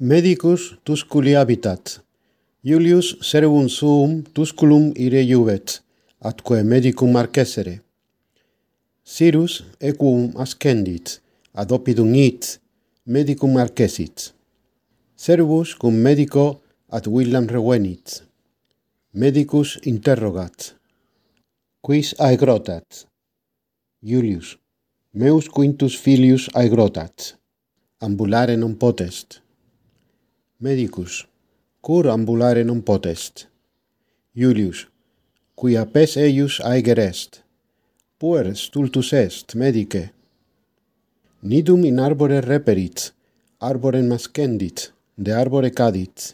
Medicus tusculi habitat. Julius servum suum tusculum ire iubet, atque medicum marcesere. Cyrus equum ascendit, ad opidum it, medicum marcesit. Servus cum medico ad villam revenit. Medicus interrogat. Quis aegrotat? Julius, meus quintus filius aegrotat. Ambulare non potest. Medicus, cur ambulare non potest. Iulius, quia pes eius aeger est, puer stultus est medice. Nidum in arbore reperit, arborem mascendit, de arbore cadit.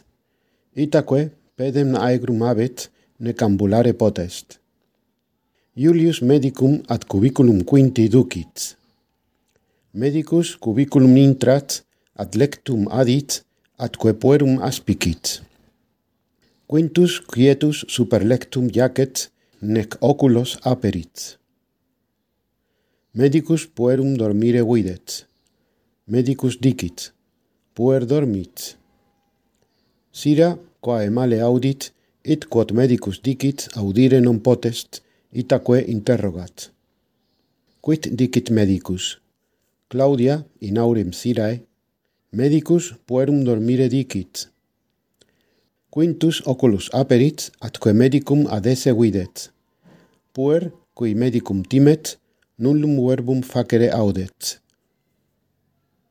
Itaque pedem aegrum habet, nec ambulare potest. Iulius medicum ad cubiculum quinti ducit. Medicus cubiculum intrat, ad lectum adit, atque puerum aspicit. Quintus quietus super lectum jacet, nec oculos aperit. Medicus puerum dormire videt. Medicus dicit, puer dormit. Sira, quae male audit, et quod medicus dicit audire non potest, itaque interrogat. Quid dicit medicus? Claudia, in aurem Sirae, medicus puerum dormire dicit. Quintus oculus aperit, atque medicum adese videt. Puer, cui medicum timet, nullum verbum facere audet.